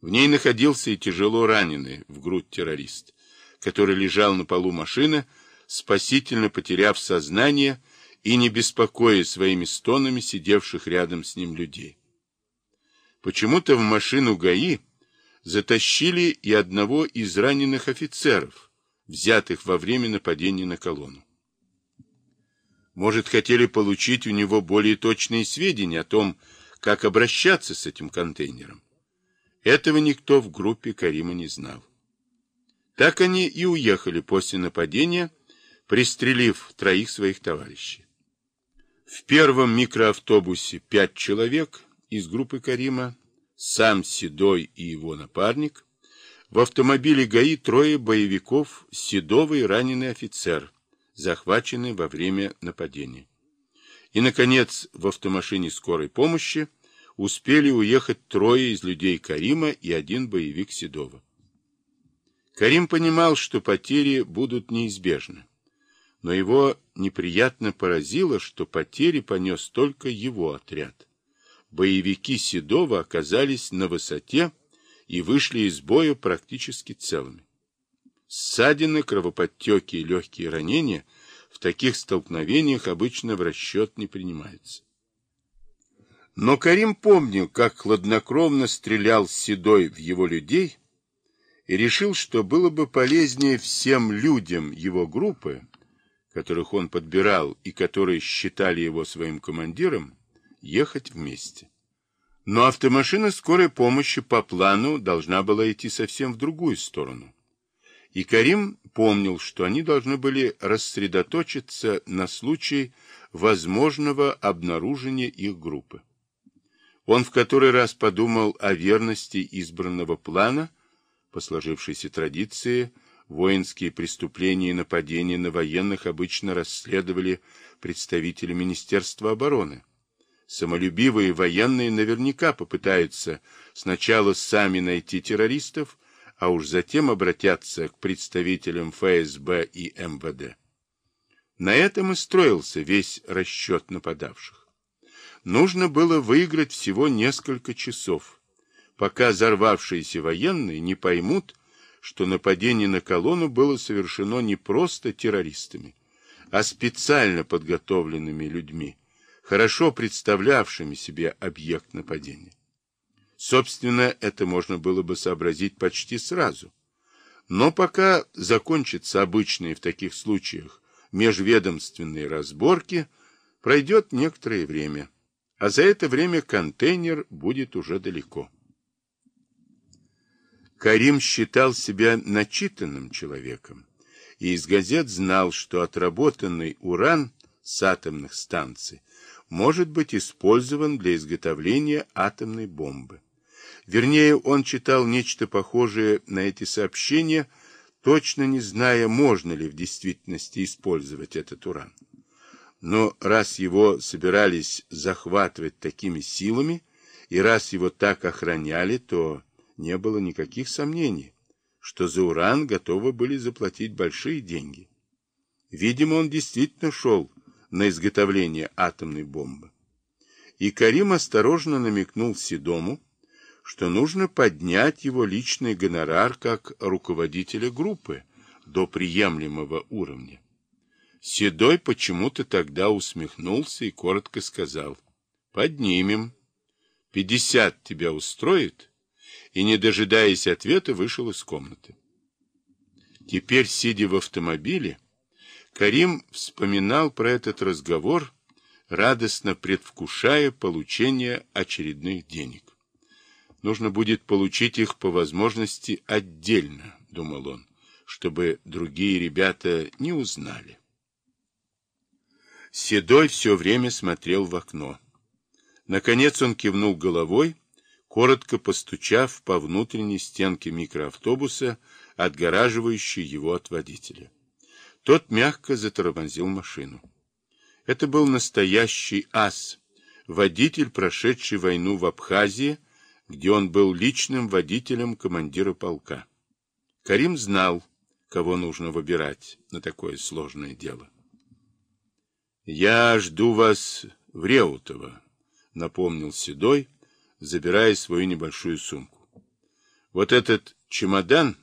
В ней находился и тяжело раненый в грудь террорист, который лежал на полу машины, спасительно потеряв сознание и не беспокоя своими стонами сидевших рядом с ним людей. Почему-то в машину ГАИ затащили и одного из раненых офицеров, взятых во время нападения на колонну. Может, хотели получить у него более точные сведения о том, как обращаться с этим контейнером. Этого никто в группе Карима не знал. Так они и уехали после нападения, пристрелив троих своих товарищей. В первом микроавтобусе пять человек из группы Карима, сам Седой и его напарник. В автомобиле ГАИ трое боевиков, Седовый раненый офицер – захвачены во время нападения. И, наконец, в автомашине скорой помощи успели уехать трое из людей Карима и один боевик Седова. Карим понимал, что потери будут неизбежны, но его неприятно поразило, что потери понес только его отряд. Боевики Седова оказались на высоте и вышли из боя практически целыми. Ссадины, кровоподтеки и легкие ранения в таких столкновениях обычно в расчет не принимаются. Но Карим помнил, как хладнокровно стрелял Седой в его людей и решил, что было бы полезнее всем людям его группы, которых он подбирал и которые считали его своим командиром, ехать вместе. Но автомашина скорой помощи по плану должна была идти совсем в другую сторону. И Карим помнил, что они должны были рассредоточиться на случай возможного обнаружения их группы. Он в который раз подумал о верности избранного плана, по сложившейся традиции, воинские преступления и нападения на военных обычно расследовали представители Министерства обороны. Самолюбивые военные наверняка попытаются сначала сами найти террористов, а уж затем обратятся к представителям ФСБ и МВД. На этом и строился весь расчет нападавших. Нужно было выиграть всего несколько часов, пока взорвавшиеся военные не поймут, что нападение на колонну было совершено не просто террористами, а специально подготовленными людьми, хорошо представлявшими себе объект нападения. Собственно, это можно было бы сообразить почти сразу. Но пока закончатся обычные в таких случаях межведомственные разборки, пройдет некоторое время, а за это время контейнер будет уже далеко. Карим считал себя начитанным человеком и из газет знал, что отработанный уран с атомных станций может быть использован для изготовления атомной бомбы. Вернее, он читал нечто похожее на эти сообщения, точно не зная, можно ли в действительности использовать этот уран. Но раз его собирались захватывать такими силами, и раз его так охраняли, то не было никаких сомнений, что за уран готовы были заплатить большие деньги. Видимо, он действительно шел на изготовление атомной бомбы. И Карим осторожно намекнул Седому, что нужно поднять его личный гонорар как руководителя группы до приемлемого уровня. Седой почему-то тогда усмехнулся и коротко сказал «Поднимем. Пятьдесят тебя устроит?» И, не дожидаясь ответа, вышел из комнаты. Теперь, сидя в автомобиле, Карим вспоминал про этот разговор, радостно предвкушая получение очередных денег. Нужно будет получить их по возможности отдельно, думал он, чтобы другие ребята не узнали. Седой все время смотрел в окно. Наконец он кивнул головой, коротко постучав по внутренней стенке микроавтобуса, отгораживающей его от водителя. Тот мягко затормозил машину. Это был настоящий ас, водитель, прошедший войну в Абхазии, где он был личным водителем командира полка. Карим знал, кого нужно выбирать на такое сложное дело. «Я жду вас в Реутово», — напомнил Седой, забирая свою небольшую сумку. Вот этот чемодан